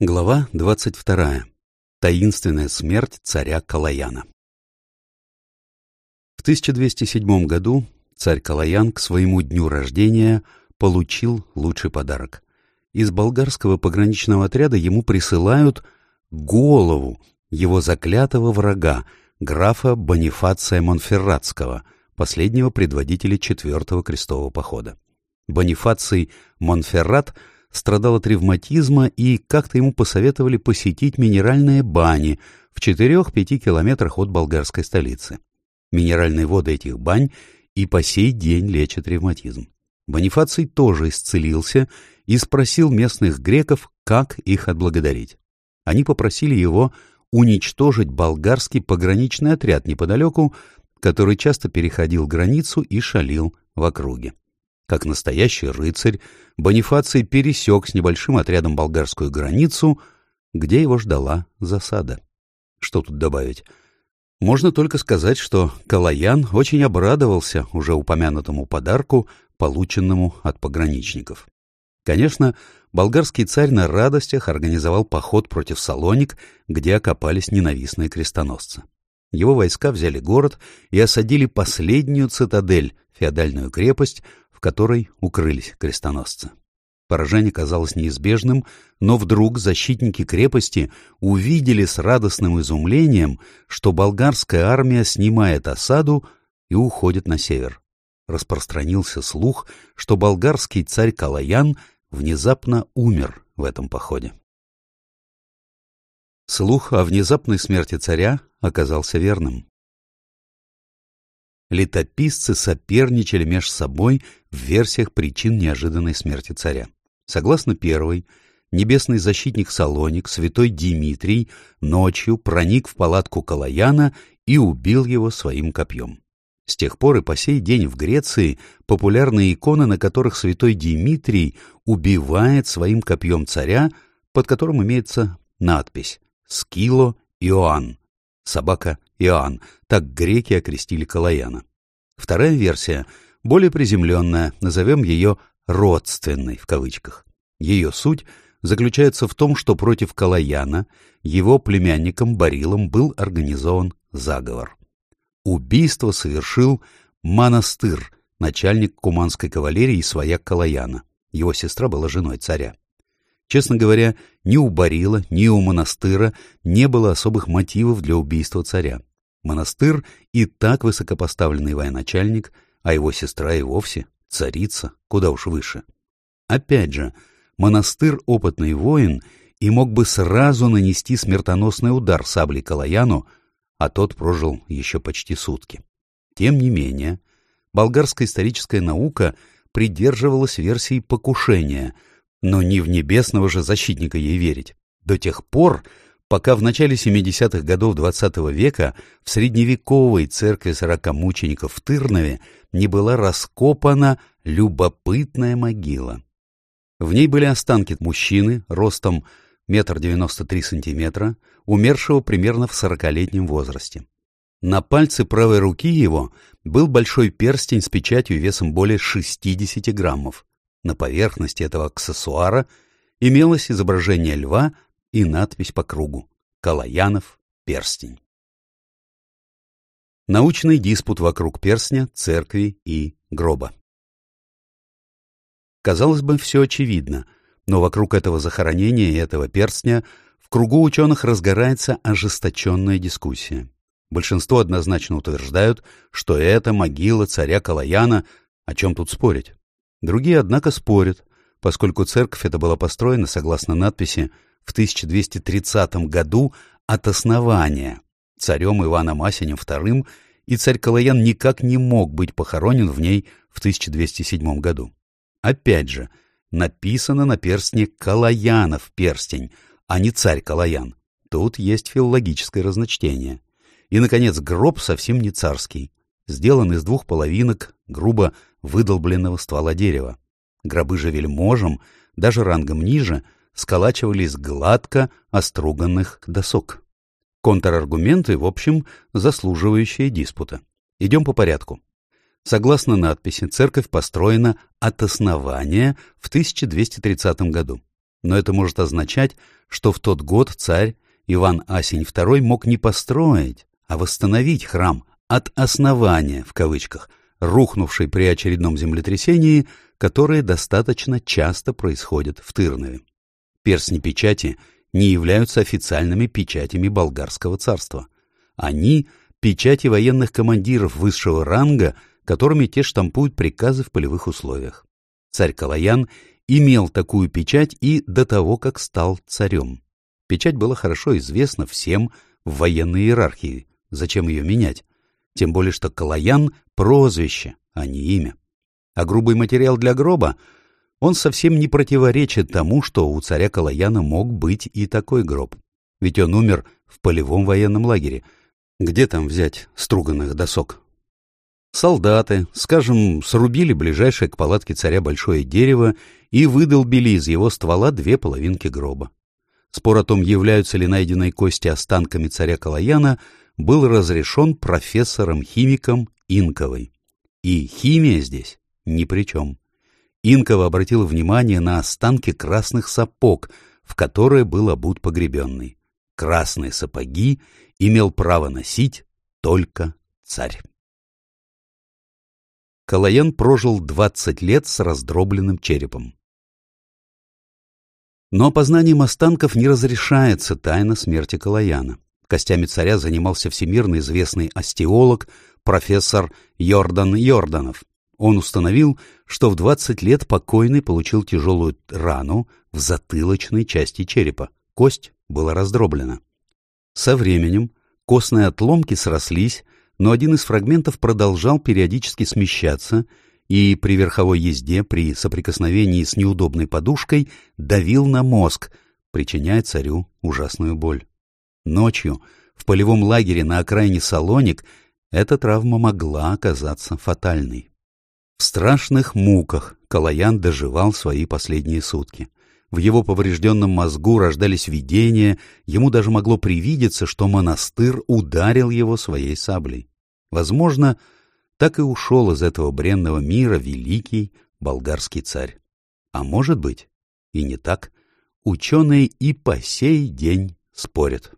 Глава 22. Таинственная смерть царя Калаяна. В 1207 году царь Калаян к своему дню рождения получил лучший подарок. Из болгарского пограничного отряда ему присылают голову его заклятого врага, графа Бонифация Монферратского, последнего предводителя четвертого крестового похода. Бонифаций Монферрат – страдал от ревматизма, и как-то ему посоветовали посетить минеральные бани в 4-5 километрах от болгарской столицы. Минеральные воды этих бань и по сей день лечат ревматизм. Бонифаций тоже исцелился и спросил местных греков, как их отблагодарить. Они попросили его уничтожить болгарский пограничный отряд неподалеку, который часто переходил границу и шалил в округе. Как настоящий рыцарь, Бонифаций пересек с небольшим отрядом болгарскую границу, где его ждала засада. Что тут добавить? Можно только сказать, что Калаян очень обрадовался уже упомянутому подарку, полученному от пограничников. Конечно, болгарский царь на радостях организовал поход против Салоник, где окопались ненавистные крестоносцы. Его войска взяли город и осадили последнюю цитадель, феодальную крепость, которой укрылись крестоносцы. Поражение казалось неизбежным, но вдруг защитники крепости увидели с радостным изумлением, что болгарская армия снимает осаду и уходит на север. Распространился слух, что болгарский царь Калаян внезапно умер в этом походе. Слух о внезапной смерти царя оказался верным летописцы соперничали между собой в версиях причин неожиданной смерти царя. Согласно первой, небесный защитник Салоник, святой Димитрий, ночью проник в палатку Калаяна и убил его своим копьем. С тех пор и по сей день в Греции популярны иконы, на которых святой Димитрий убивает своим копьем царя, под которым имеется надпись «Скило Иоанн», собака Иоанн, так греки окрестили Калаяна. Вторая версия, более приземленная, назовем ее «родственной» в кавычках. Ее суть заключается в том, что против Калаяна его племянником Барилом был организован заговор. Убийство совершил Монастыр, начальник куманской кавалерии и свояк Калаяна. Его сестра была женой царя. Честно говоря, ни у Барила, ни у Монастыра не было особых мотивов для убийства царя. Монастыр и так высокопоставленный военачальник, а его сестра и вовсе царица, куда уж выше. Опять же, Монастыр — опытный воин и мог бы сразу нанести смертоносный удар саблей Калаяну, а тот прожил еще почти сутки. Тем не менее, болгарская историческая наука придерживалась версии покушения — но не в небесного же защитника ей верить. До тех пор, пока в начале 70-х годов XX -го века в средневековой церкви сорока мучеников в Тырнове не была раскопана любопытная могила. В ней были останки мужчины ростом метр девяносто три сантиметра, умершего примерно в сорокалетнем возрасте. На пальце правой руки его был большой перстень с печатью весом более 60 граммов. На поверхности этого аксессуара имелось изображение льва и надпись по кругу «Калаянов перстень». Научный диспут вокруг перстня, церкви и гроба. Казалось бы, все очевидно, но вокруг этого захоронения и этого перстня в кругу ученых разгорается ожесточенная дискуссия. Большинство однозначно утверждают, что это могила царя Калаяна, о чем тут спорить. Другие, однако, спорят, поскольку церковь эта была построена, согласно надписи, в 1230 году от основания царем Иваном Асенем II, и царь Калаян никак не мог быть похоронен в ней в 1207 году. Опять же, написано на перстне «Калаянов перстень», а не царь Калаян. Тут есть филологическое разночтение. И, наконец, гроб совсем не царский. Сделан из двух половинок, грубо выдолбленного ствола дерева. Гробы же вельможам, даже рангом ниже, сколачивались гладко оструганных досок. Контраргументы, в общем, заслуживающие диспута. Идем по порядку. Согласно надписи, церковь построена от основания в 1230 году. Но это может означать, что в тот год царь Иван Асень II мог не построить, а восстановить храм от основания, в кавычках, рухнувший при очередном землетрясении, которое достаточно часто происходит в Тырнове. Перстни печати не являются официальными печатями болгарского царства. Они — печати военных командиров высшего ранга, которыми те штампуют приказы в полевых условиях. Царь Калаян имел такую печать и до того, как стал царем. Печать была хорошо известна всем в военной иерархии. Зачем ее менять? Тем более, что Калаян — прозвище, а не имя. А грубый материал для гроба, он совсем не противоречит тому, что у царя Калаяна мог быть и такой гроб. Ведь он умер в полевом военном лагере. Где там взять струганных досок? Солдаты, скажем, срубили ближайшее к палатке царя большое дерево и выдолбили из его ствола две половинки гроба. Спор о том, являются ли найденные кости останками царя Калаяна, был разрешен профессором-химиком Инковой. И химия здесь ни при чем. Инкова обратила внимание на останки красных сапог, в которые был обут погребенный. Красные сапоги имел право носить только царь. Калаян прожил 20 лет с раздробленным черепом. Но опознанием останков не разрешается тайна смерти Калаяна. Костями царя занимался всемирно известный остеолог профессор Йордан Йорданов. Он установил, что в 20 лет покойный получил тяжелую рану в затылочной части черепа. Кость была раздроблена. Со временем костные отломки срослись, но один из фрагментов продолжал периодически смещаться и при верховой езде, при соприкосновении с неудобной подушкой, давил на мозг, причиняя царю ужасную боль. Ночью в полевом лагере на окраине Салоник эта травма могла оказаться фатальной. В страшных муках Калаян доживал свои последние сутки. В его поврежденном мозгу рождались видения, ему даже могло привидеться, что монастырь ударил его своей саблей. Возможно, так и ушел из этого бренного мира великий болгарский царь. А может быть, и не так. Ученые и по сей день спорят.